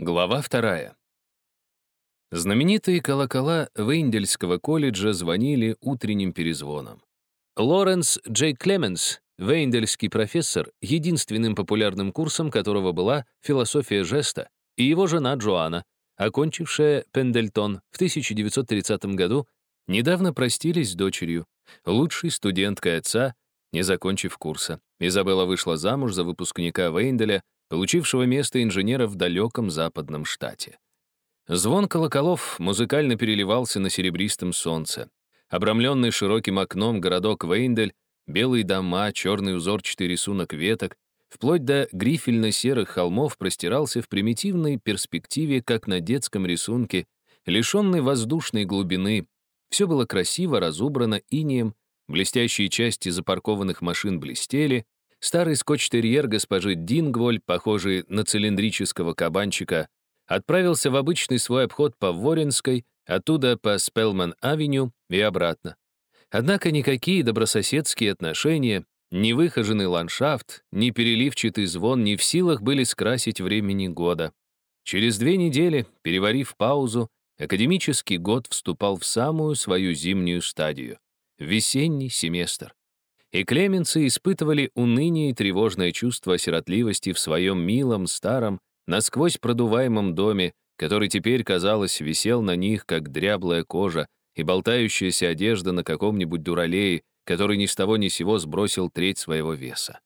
Глава вторая. Знаменитые колокола Вейндельского колледжа звонили утренним перезвоном. Лоренс Джей Клеменс, вейндельский профессор, единственным популярным курсом которого была философия жеста, и его жена Джоанна, окончившая Пендельтон в 1930 году, недавно простились с дочерью, лучшей студенткой отца, не закончив курса. Изабелла вышла замуж за выпускника Вейнделя, получившего место инженера в далеком западном штате. Звон колоколов музыкально переливался на серебристом солнце. Обрамленный широким окном городок Вейндель, белые дома, черный узорчатый рисунок веток, вплоть до грифельно-серых холмов простирался в примитивной перспективе, как на детском рисунке, лишенной воздушной глубины. Все было красиво разубрано инеем, блестящие части запаркованных машин блестели, Старый скотч-терьер госпожи Дингволь, похожий на цилиндрического кабанчика, отправился в обычный свой обход по Воринской, оттуда по Спелман-авеню и обратно. Однако никакие добрососедские отношения, ни выхоженный ландшафт, ни переливчатый звон не в силах были скрасить времени года. Через две недели, переварив паузу, академический год вступал в самую свою зимнюю стадию — весенний семестр и клеменцы испытывали уныние и тревожное чувство сиротливости в своем милом, старом, насквозь продуваемом доме, который теперь, казалось, висел на них, как дряблая кожа и болтающаяся одежда на каком-нибудь дуралее, который ни с того ни сего сбросил треть своего веса.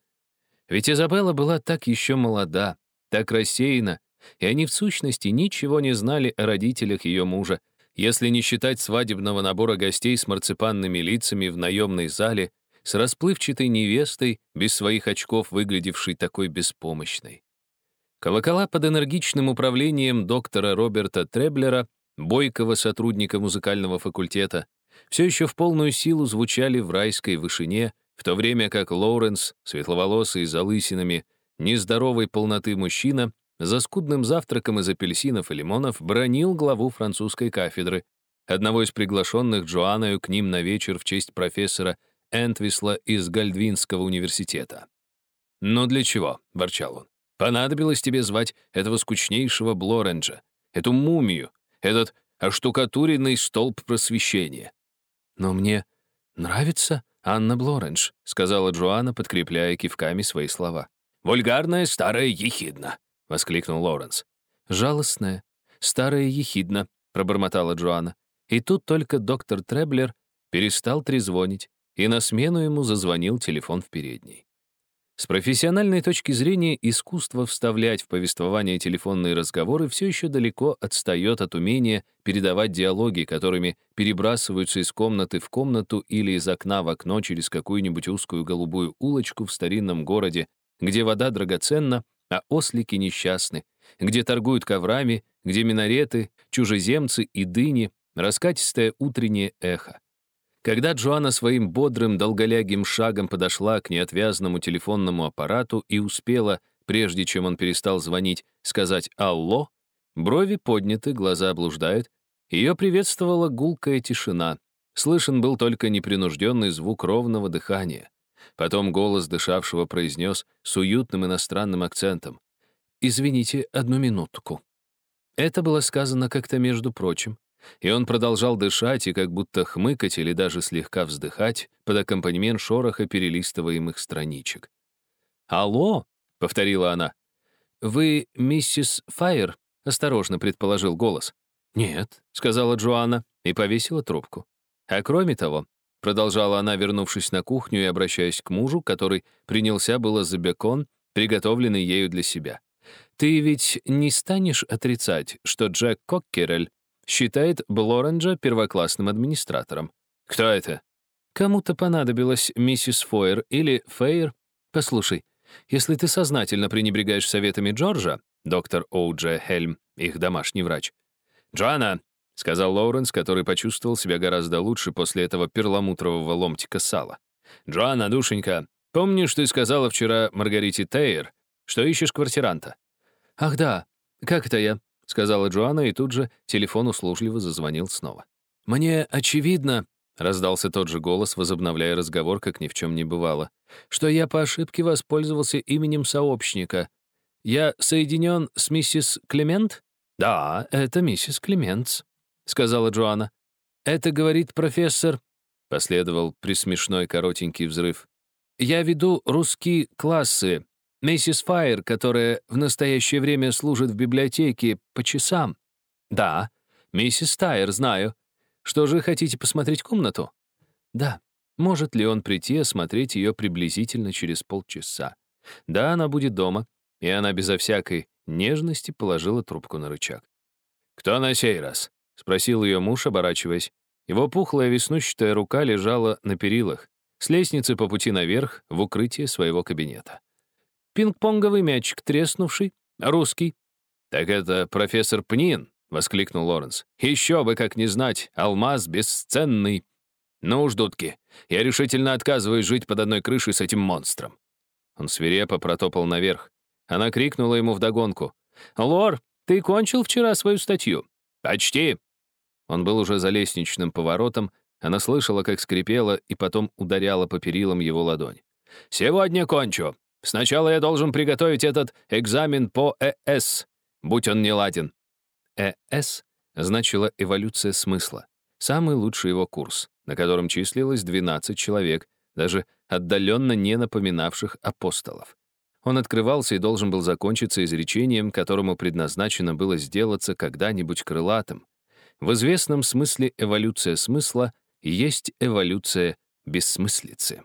Ведь Изабелла была так еще молода, так рассеяна, и они в сущности ничего не знали о родителях ее мужа, если не считать свадебного набора гостей с марципанными лицами в наемной зале с расплывчатой невестой, без своих очков выглядевшей такой беспомощной. Колокола под энергичным управлением доктора Роберта Треблера, бойкого сотрудника музыкального факультета, все еще в полную силу звучали в райской вышине, в то время как Лоуренс, светловолосый, с залысинами, нездоровой полноты мужчина, за скудным завтраком из апельсинов и лимонов бронил главу французской кафедры, одного из приглашенных Джоанною к ним на вечер в честь профессора Энтвисла из Гальдвинского университета. «Но для чего?» — ворчал он. «Понадобилось тебе звать этого скучнейшего Блоренджа, эту мумию, этот оштукатуренный столб просвещения». «Но мне нравится Анна Блорендж», — сказала Джоанна, подкрепляя кивками свои слова. «Вульгарная старая ехидна», — воскликнул Лоренс. «Жалостная, старая ехидна», — пробормотала Джоанна. И тут только доктор Треблер перестал трезвонить, и на смену ему зазвонил телефон в передней. С профессиональной точки зрения искусство вставлять в повествование телефонные разговоры все еще далеко отстает от умения передавать диалоги, которыми перебрасываются из комнаты в комнату или из окна в окно через какую-нибудь узкую голубую улочку в старинном городе, где вода драгоценна, а ослики несчастны, где торгуют коврами, где минареты, чужеземцы и дыни, раскатистое утреннее эхо. Когда Джоанна своим бодрым, долголягим шагом подошла к неотвязному телефонному аппарату и успела, прежде чем он перестал звонить, сказать «Алло», брови подняты, глаза блуждают, ее приветствовала гулкая тишина. Слышен был только непринужденный звук ровного дыхания. Потом голос дышавшего произнес с уютным иностранным акцентом. «Извините, одну минутку». Это было сказано как-то между прочим, и он продолжал дышать и как будто хмыкать или даже слегка вздыхать под аккомпанемент шороха перелистываемых страничек. «Алло!» — повторила она. «Вы миссис Файер?» — осторожно предположил голос. «Нет», — сказала Джоанна и повесила трубку. «А кроме того», — продолжала она, вернувшись на кухню и обращаясь к мужу, который принялся было за бекон, приготовленный ею для себя. «Ты ведь не станешь отрицать, что Джек Коккерель Считает Блоренджа первоклассным администратором. Кто это? Кому-то понадобилась миссис Фойер или Фейер. Послушай, если ты сознательно пренебрегаешь советами Джорджа, доктор Оуджа Хельм, их домашний врач. «Джоанна», — сказал Лоуренс, который почувствовал себя гораздо лучше после этого перламутрового ломтика сала. «Джоанна, душенька, помнишь, ты сказала вчера Маргарите Тейер, что ищешь квартиранта?» «Ах да, как это я? — сказала Джоанна, и тут же телефон услужливо зазвонил снова. «Мне очевидно», — раздался тот же голос, возобновляя разговор, как ни в чем не бывало, «что я по ошибке воспользовался именем сообщника. я соединен с миссис Клемент?» «Да, это миссис Клементс», — сказала Джоанна. «Это говорит профессор...» — последовал присмешной коротенький взрыв. «Я веду русские классы. Миссис Файер, которая в настоящее время служит в библиотеке по часам». «Да, миссис Тайер, знаю. Что же, хотите посмотреть комнату?» «Да. Может ли он прийти осмотреть ее приблизительно через полчаса?» «Да, она будет дома». И она безо всякой нежности положила трубку на рычаг. «Кто на сей раз?» — спросил ее муж, оборачиваясь. Его пухлая веснущатая рука лежала на перилах, с лестницы по пути наверх в укрытие своего кабинета. «Пинг-понговый мячик треснувший, русский». «Так это профессор Пнин», — воскликнул Лоренс. «Еще бы, как не знать, алмаз бесценный». «Ну уж, дудки, я решительно отказываюсь жить под одной крышей с этим монстром». Он свирепо протопал наверх. Она крикнула ему вдогонку. «Лор, ты кончил вчера свою статью?» «Почти». Он был уже за лестничным поворотом, она слышала, как скрипела и потом ударяла по перилам его ладонь. «Сегодня кончу. Сначала я должен приготовить этот экзамен по ЭС, будь он не ладен». ЭС значила эволюция смысла, самый лучший его курс, на котором числилось 12 человек, даже отдаленно не напоминавших апостолов. Он открывался и должен был закончиться изречением, которому предназначено было сделаться когда-нибудь крылатым. В известном смысле эволюция смысла есть эволюция бессмыслицы.